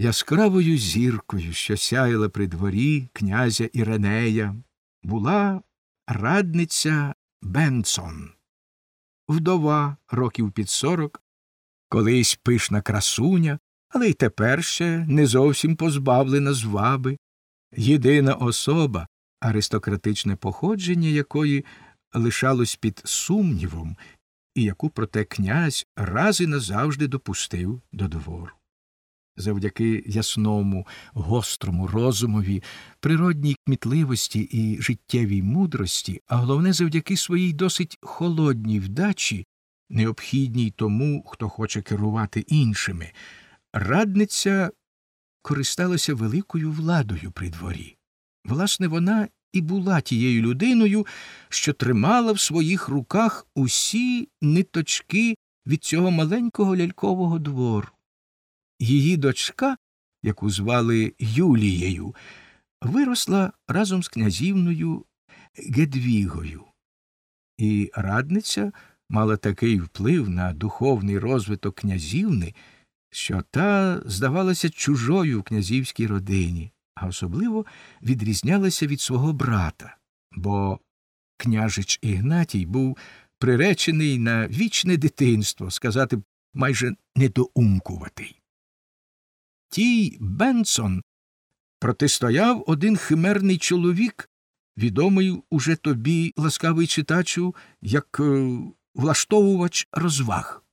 Яскравою зіркою, що сяяла при дворі князя Іренея, була радниця Бенсон, вдова років під сорок, колись пишна красуня, але й тепер ще не зовсім позбавлена зваби, єдина особа, аристократичне походження якої лишалось під сумнівом, і яку проте князь раз і назавжди допустив до двору завдяки ясному, гострому розумові, природній кмітливості і життєвій мудрості, а головне завдяки своїй досить холодній вдачі, необхідній тому, хто хоче керувати іншими, радниця користалася великою владою при дворі. Власне, вона і була тією людиною, що тримала в своїх руках усі ниточки від цього маленького лялькового двору. Її дочка, яку звали Юлією, виросла разом з князівною Гедвігою, і радниця мала такий вплив на духовний розвиток князівни, що та здавалася чужою в князівській родині, а особливо відрізнялася від свого брата, бо княжич Ігнатій був приречений на вічне дитинство, сказати майже недоумкуватий. Тій Бенсон. Протистояв один химерний чоловік, відомий уже тобі, ласкавий читачу, як е, влаштовувач розваг.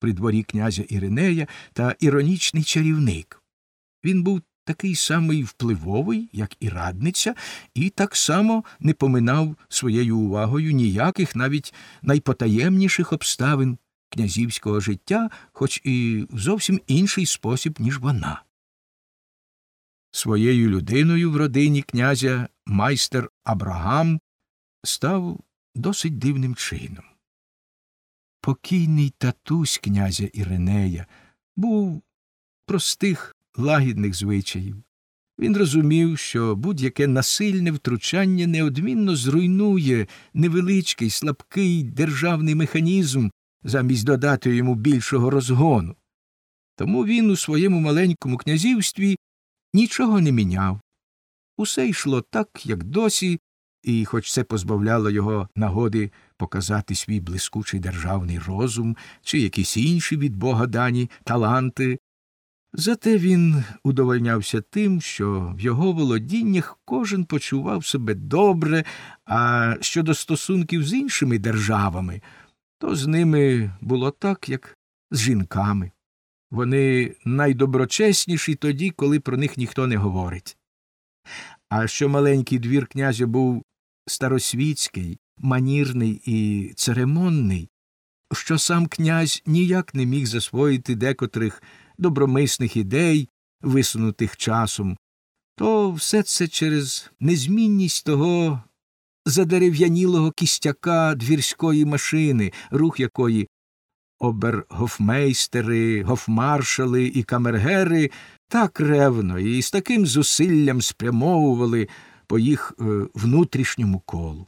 При дворі князя Іринея та іронічний чарівник. Він був такий самий впливовий, як і радниця, і так само не поминав своєю увагою ніяких навіть найпотаємніших обставин князівського життя, хоч і в зовсім інший спосіб, ніж вона. Своєю людиною в родині князя майстер Абрагам став досить дивним чином. Покійний татусь князя Іринея був простих лагідних звичаїв. Він розумів, що будь-яке насильне втручання неодмінно зруйнує невеличкий слабкий державний механізм, замість додати йому більшого розгону. Тому він у своєму маленькому князівстві нічого не міняв. Усе йшло так, як досі, і, хоч це позбавляло його нагоди показати свій блискучий державний розум чи якісь інші від бога дані таланти, зате він удовольнявся тим, що в його володіннях кожен почував себе добре, а щодо стосунків з іншими державами, то з ними було так, як з жінками. Вони найдоброчесніші тоді, коли про них ніхто не говорить. А що маленький двір князя був старосвітський, манірний і церемонний, що сам князь ніяк не міг засвоїти декотрих добромисних ідей, висунутих часом, то все це через незмінність того задерев'янілого кістяка двірської машини, рух якої обергофмейстери, гофмаршали і камергери так ревно і з таким зусиллям спрямовували по їх е, внутрішньому колу.